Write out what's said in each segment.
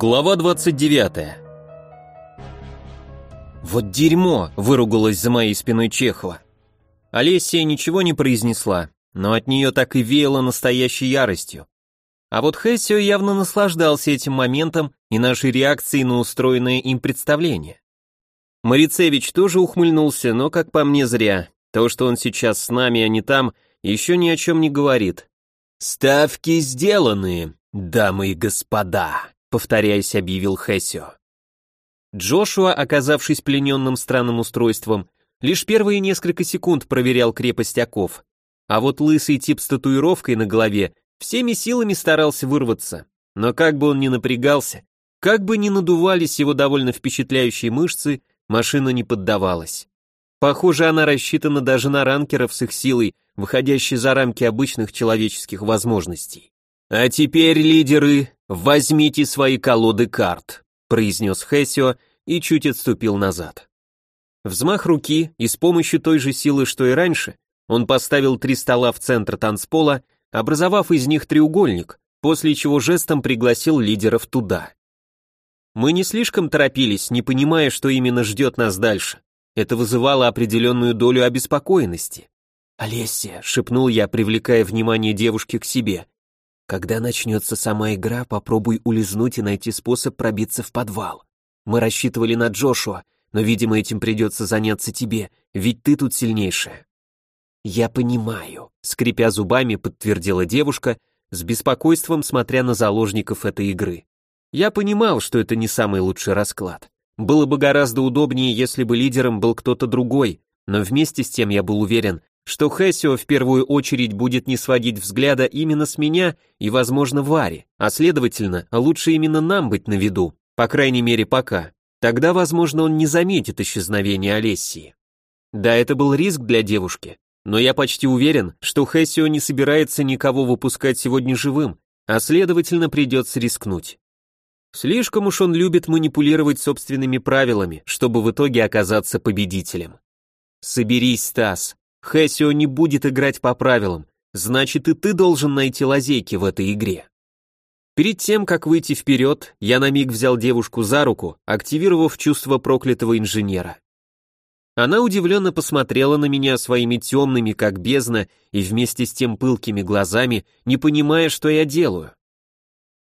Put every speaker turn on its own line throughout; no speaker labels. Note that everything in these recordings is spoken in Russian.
Глава 29. Вот дерьмо, выругалась за моей спиной Чехова. Олеся ничего не произнесла, но от нее так и веяло настоящей яростью. А вот Хессио явно наслаждался этим моментом и нашей реакцией на устроенное им представление. Марицевич тоже ухмыльнулся, но, как по мне, зря. То, что он сейчас с нами, а не там, еще ни о чем не говорит. «Ставки сделаны, дамы и господа», — повторяясь, объявил Хессио. Джошуа, оказавшись плененным странным устройством, лишь первые несколько секунд проверял крепость оков, а вот лысый тип с татуировкой на голове всеми силами старался вырваться. Но как бы он ни напрягался, как бы ни надувались его довольно впечатляющие мышцы, машина не поддавалась. Похоже, она рассчитана даже на ранкеров с их силой, выходящей за рамки обычных человеческих возможностей. «А теперь, лидеры, возьмите свои колоды карт», произнес Хессио и чуть отступил назад. Взмах руки, и с помощью той же силы, что и раньше, он поставил три стола в центр танцпола, образовав из них треугольник, после чего жестом пригласил лидеров туда. Мы не слишком торопились, не понимая, что именно ждет нас дальше. Это вызывало определенную долю обеспокоенности. «Олеся», — шепнул я, привлекая внимание девушки к себе, «когда начнется сама игра, попробуй улизнуть и найти способ пробиться в подвал. Мы рассчитывали на Джошуа, но, видимо, этим придется заняться тебе, ведь ты тут сильнейшая». «Я понимаю», — скрипя зубами, подтвердила девушка, с беспокойством смотря на заложников этой игры. Я понимал, что это не самый лучший расклад. Было бы гораздо удобнее, если бы лидером был кто-то другой, но вместе с тем я был уверен, что Хессио в первую очередь будет не сводить взгляда именно с меня и, возможно, Варе, а следовательно, лучше именно нам быть на виду, по крайней мере пока. Тогда, возможно, он не заметит исчезновения Олессии. Да, это был риск для девушки, но я почти уверен, что Хессио не собирается никого выпускать сегодня живым, а следовательно придется рискнуть. Слишком уж он любит манипулировать собственными правилами, чтобы в итоге оказаться победителем. Соберись, Стас. Хэсио не будет играть по правилам, значит и ты должен найти лазейки в этой игре. Перед тем, как выйти вперед, я на миг взял девушку за руку, активировав чувство проклятого инженера. Она удивленно посмотрела на меня своими темными, как бездна, и вместе с тем пылкими глазами, не понимая, что я делаю.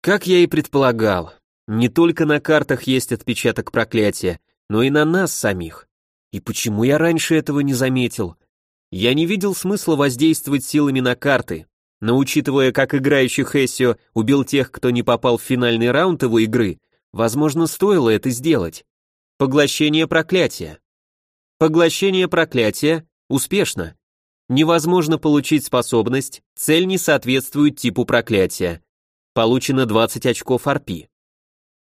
Как я и предполагал, не только на картах есть отпечаток проклятия, но и на нас самих. И почему я раньше этого не заметил? Я не видел смысла воздействовать силами на карты, но учитывая, как играющий Хессио убил тех, кто не попал в финальный раунд его игры, возможно, стоило это сделать. Поглощение проклятия. Поглощение проклятия успешно. Невозможно получить способность, цель не соответствует типу проклятия. Получено 20 очков арпи.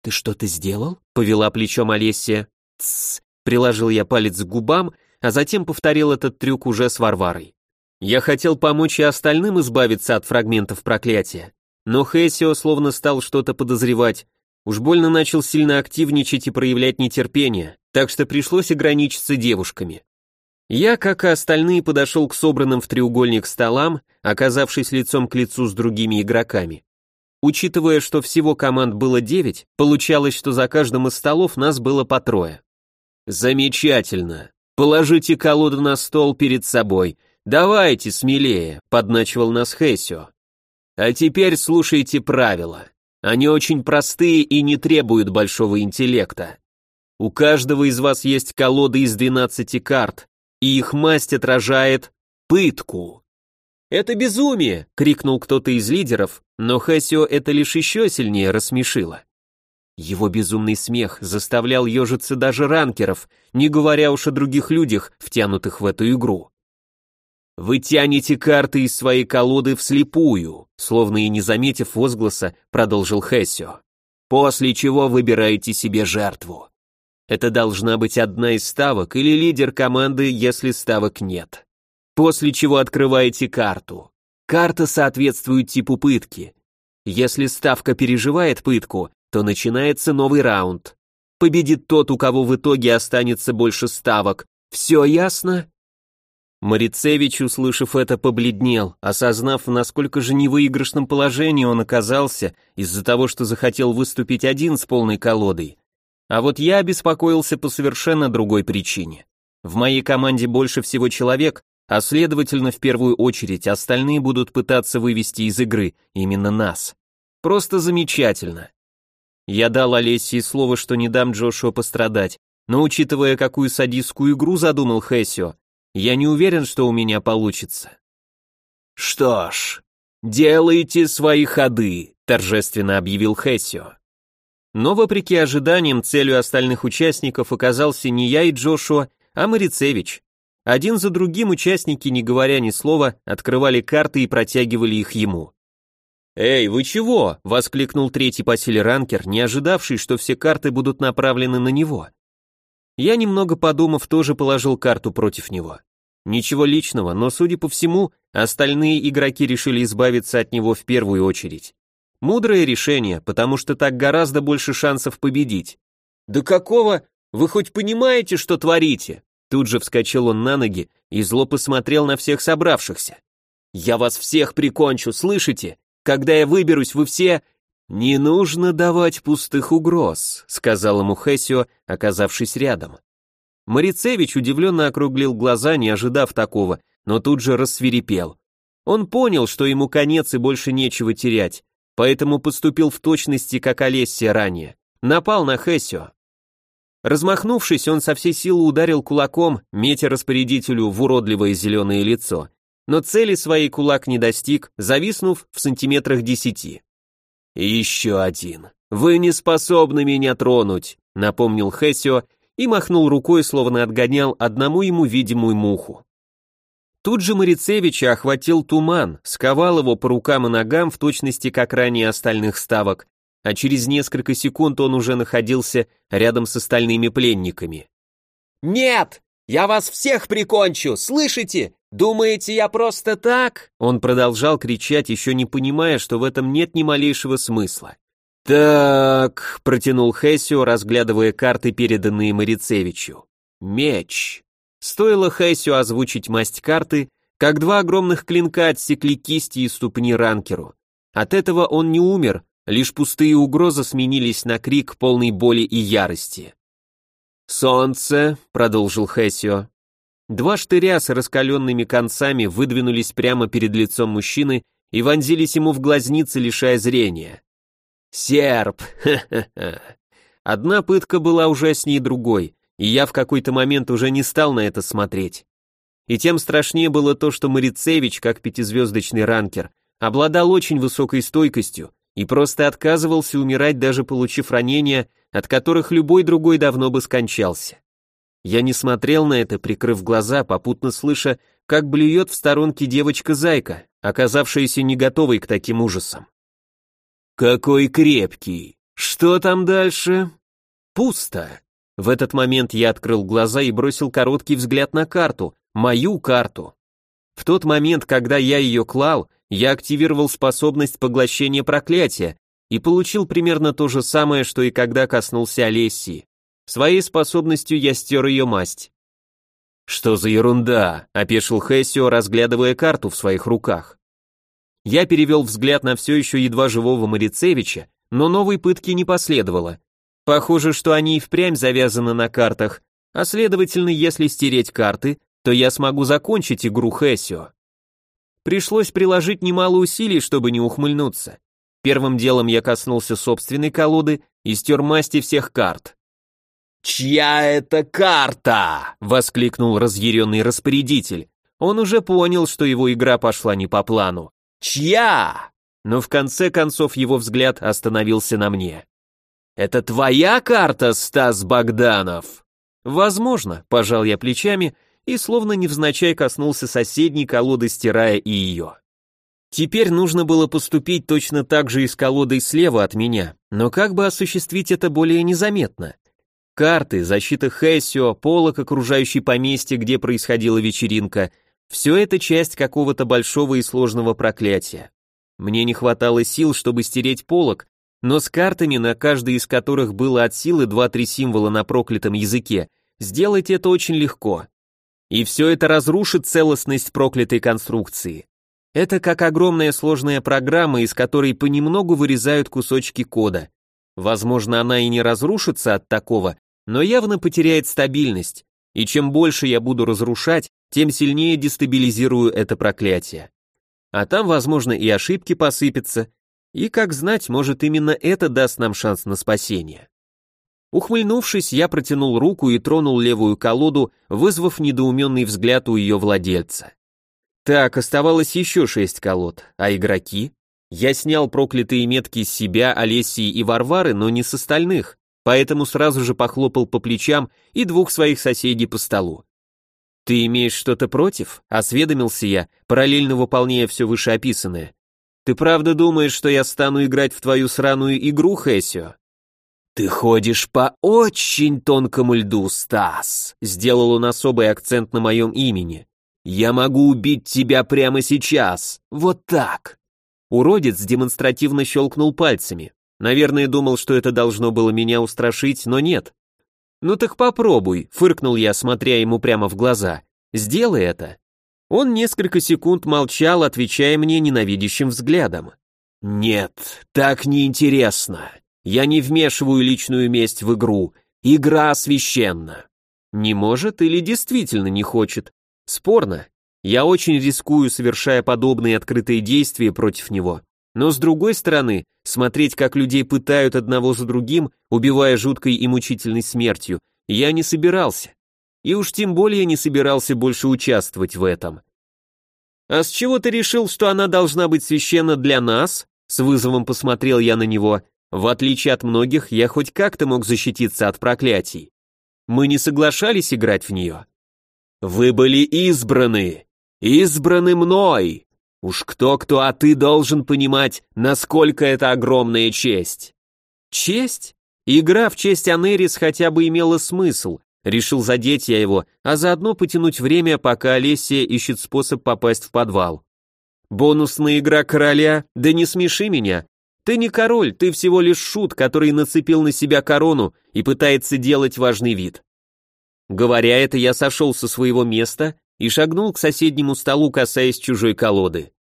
«Ты что-то сделал?» — повела плечом Олеся. «Тссс», — приложил я палец к губам, а затем повторил этот трюк уже с Варварой. Я хотел помочь и остальным избавиться от фрагментов проклятия, но Хессио словно стал что-то подозревать, уж больно начал сильно активничать и проявлять нетерпение, так что пришлось ограничиться девушками. Я, как и остальные, подошел к собранным в треугольник столам, оказавшись лицом к лицу с другими игроками. Учитывая, что всего команд было девять, получалось, что за каждым из столов нас было по трое. Замечательно. Положите колоду на стол перед собой. Давайте смелее, подначивал нас Хесио. А теперь слушайте правила. Они очень простые и не требуют большого интеллекта. У каждого из вас есть колода из 12 карт, и их масть отражает пытку. «Это безумие!» — крикнул кто-то из лидеров, но Хасио это лишь еще сильнее рассмешило. Его безумный смех заставлял ежиться даже ранкеров, не говоря уж о других людях, втянутых в эту игру. «Вы тянете карты из своей колоды вслепую», словно и не заметив возгласа, продолжил Хессио. «После чего выбираете себе жертву. Это должна быть одна из ставок или лидер команды, если ставок нет после чего открываете карту. Карта соответствует типу пытки. Если ставка переживает пытку, то начинается новый раунд. Победит тот, у кого в итоге останется больше ставок. Все ясно? Марицевич, услышав это, побледнел, осознав, насколько же невыигрышном положении он оказался из-за того, что захотел выступить один с полной колодой. А вот я беспокоился по совершенно другой причине. В моей команде больше всего человек, а следовательно, в первую очередь, остальные будут пытаться вывести из игры именно нас. Просто замечательно. Я дал Олесе слово, что не дам Джошуа пострадать, но учитывая, какую садистскую игру задумал Хэсио, я не уверен, что у меня получится. Что ж, делайте свои ходы, торжественно объявил Хэсио. Но вопреки ожиданиям, целью остальных участников оказался не я и Джошуа, а Марицевич. Один за другим участники, не говоря ни слова, открывали карты и протягивали их ему. «Эй, вы чего?» — воскликнул третий по силе ранкер, не ожидавший, что все карты будут направлены на него. Я, немного подумав, тоже положил карту против него. Ничего личного, но, судя по всему, остальные игроки решили избавиться от него в первую очередь. Мудрое решение, потому что так гораздо больше шансов победить. «Да какого? Вы хоть понимаете, что творите?» Тут же вскочил он на ноги и зло посмотрел на всех собравшихся. «Я вас всех прикончу, слышите? Когда я выберусь, вы все...» «Не нужно давать пустых угроз», — сказал ему Хессио, оказавшись рядом. Марицевич удивленно округлил глаза, не ожидав такого, но тут же рассверепел. Он понял, что ему конец и больше нечего терять, поэтому поступил в точности, как Олессия ранее. Напал на Хессио. Размахнувшись, он со всей силы ударил кулаком, метя распорядителю в уродливое зеленое лицо. Но цели своей кулак не достиг, зависнув в сантиметрах десяти. еще один. Вы не способны меня тронуть», — напомнил Хессио и махнул рукой, словно отгонял одному ему видимую муху. Тут же Марицевича охватил туман, сковал его по рукам и ногам в точности как ранее остальных ставок, а через несколько секунд он уже находился рядом с остальными пленниками. «Нет! Я вас всех прикончу, слышите? Думаете, я просто так?» Он продолжал кричать, еще не понимая, что в этом нет ни малейшего смысла. «Так», — протянул Хессио, разглядывая карты, переданные Марицевичу. «Меч». Стоило Хессио озвучить масть карты, как два огромных клинка отсекли кисти и ступни ранкеру. От этого он не умер, Лишь пустые угрозы сменились на крик полной боли и ярости. «Солнце», — продолжил Хессио. Два штыря с раскаленными концами выдвинулись прямо перед лицом мужчины и вонзились ему в глазницы, лишая зрения. «Серп! Ха-ха-ха!» Одна пытка была ужаснее другой, и я в какой-то момент уже не стал на это смотреть. И тем страшнее было то, что Марицевич, как пятизвездочный ранкер, обладал очень высокой стойкостью, и просто отказывался умирать, даже получив ранения, от которых любой другой давно бы скончался. Я не смотрел на это, прикрыв глаза, попутно слыша, как блюет в сторонке девочка-зайка, оказавшаяся не готовой к таким ужасам. «Какой крепкий! Что там дальше?» «Пусто!» В этот момент я открыл глаза и бросил короткий взгляд на карту, мою карту. В тот момент, когда я ее клал, я активировал способность поглощения проклятия и получил примерно то же самое, что и когда коснулся Олесии. Своей способностью я стер ее масть. «Что за ерунда?» – опешил Хессио, разглядывая карту в своих руках. Я перевел взгляд на все еще едва живого Марицевича, но новой пытки не последовало. Похоже, что они и впрямь завязаны на картах, а следовательно, если стереть карты, то я смогу закончить игру Хессио. Пришлось приложить немало усилий, чтобы не ухмыльнуться. Первым делом я коснулся собственной колоды и стер масти всех карт. «Чья это карта?» — воскликнул разъяренный распорядитель. Он уже понял, что его игра пошла не по плану. «Чья?» Но в конце концов его взгляд остановился на мне. «Это твоя карта, Стас Богданов?» «Возможно», — пожал я плечами и словно невзначай коснулся соседней колоды, стирая и ее. Теперь нужно было поступить точно так же и с колодой слева от меня, но как бы осуществить это более незаметно? Карты, защита Хессио, полок, окружающий поместье, где происходила вечеринка, все это часть какого-то большого и сложного проклятия. Мне не хватало сил, чтобы стереть полок, но с картами, на каждой из которых было от силы 2-3 символа на проклятом языке, сделать это очень легко. и все это разрушит целостность проклятой конструкции. Это как огромная сложная программа, из которой понемногу вырезают кусочки кода. Возможно, она и не разрушится от такого, но явно потеряет стабильность, и чем больше я буду разрушать, тем сильнее дестабилизирую это проклятие. А там, возможно, и ошибки посыпятся, и, как знать, может именно это даст нам шанс на спасение. Ухмыльнувшись, я протянул руку и тронул левую колоду, вызвав недоуменный взгляд у ее владельца. Так, оставалось еще шесть колод, а игроки? Я снял проклятые метки с себя, Олесии и Варвары, но не с остальных, поэтому сразу же похлопал по плечам и двух своих соседей по столу. «Ты имеешь что-то против?» — осведомился я, параллельно выполняя все вышеописанное. «Ты правда думаешь, что я стану играть в твою сраную игру, Хэсио?» «Ты ходишь по очень тонкому льду, Стас», — сделал он особый акцент на моем имени. «Я могу убить тебя прямо сейчас, вот так». Уродец демонстративно щелкнул пальцами. Наверное, думал, что это должно было меня устрашить, но нет. «Ну так попробуй», — фыркнул я, смотря ему прямо в глаза. «Сделай это». Он несколько секунд молчал, отвечая мне ненавидящим взглядом. «Нет, так неинтересно. Я не вмешиваю личную месть в игру. Игра священна. Не может или действительно не хочет. Спорно. Я очень рискую, совершая подобные открытые действия против него. Но с другой стороны, смотреть, как людей пытают одного за другим, убивая жуткой и мучительной смертью, я не собирался. И уж тем более не собирался больше участвовать в этом. «А с чего ты решил, что она должна быть священна для нас?» С вызовом посмотрел я на него. В отличие от многих, я хоть как-то мог защититься от проклятий. Мы не соглашались играть в нее. Вы были избраны, избраны мной. Уж кто-кто, а ты должен понимать, насколько это огромная честь. Честь? Игра в честь Анерис хотя бы имела смысл. Решил задеть я его, а заодно потянуть время, пока Олесия ищет способ попасть в подвал. Бонусная игра короля? Да не смеши меня. Ты не король, ты всего лишь шут, который нацепил на себя корону и пытается делать важный вид. Говоря это, я сошел со своего места и шагнул к соседнему столу, касаясь чужой колоды.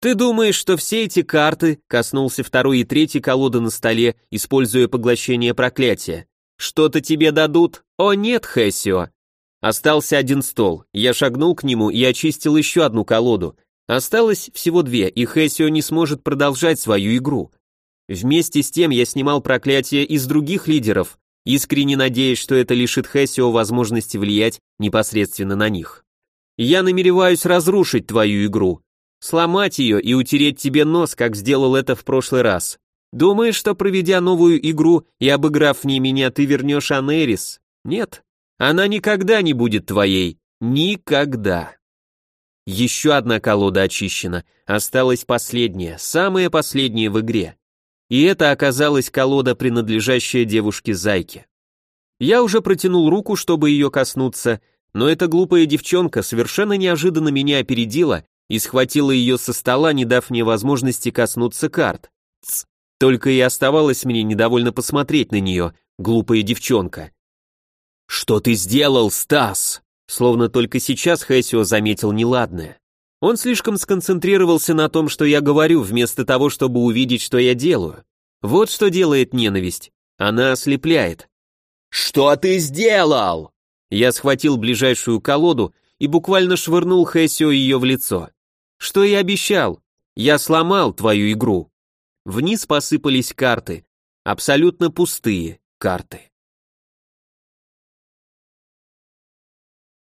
«Ты думаешь, что все эти карты...» — коснулся второй и третьей колоды на столе, используя поглощение проклятия. «Что-то тебе дадут? О нет, Хэсио!» Остался один стол. Я шагнул к нему и очистил еще одну колоду, Осталось всего две, и Хэсио не сможет продолжать свою игру. Вместе с тем я снимал проклятия из других лидеров, искренне надеясь, что это лишит Хэсио возможности влиять непосредственно на них. Я намереваюсь разрушить твою игру, сломать ее и утереть тебе нос, как сделал это в прошлый раз. Думаешь, что проведя новую игру и обыграв в ней меня, ты вернешь Анерис? Нет, она никогда не будет твоей. Никогда. Еще одна колода очищена, осталась последняя, самая последняя в игре. И это оказалась колода, принадлежащая девушке-зайке. Я уже протянул руку, чтобы ее коснуться, но эта глупая девчонка совершенно неожиданно меня опередила и схватила ее со стола, не дав мне возможности коснуться карт. Тс, только и оставалось мне недовольно посмотреть на нее, глупая девчонка. «Что ты сделал, Стас?» Словно только сейчас Хэсио заметил неладное. Он слишком сконцентрировался на том, что я говорю, вместо того, чтобы увидеть, что я делаю. Вот что делает ненависть. Она ослепляет. «Что ты сделал?» Я схватил ближайшую колоду и буквально швырнул Хэсио ее в лицо. «Что я обещал? Я сломал твою игру». Вниз посыпались карты. Абсолютно пустые карты.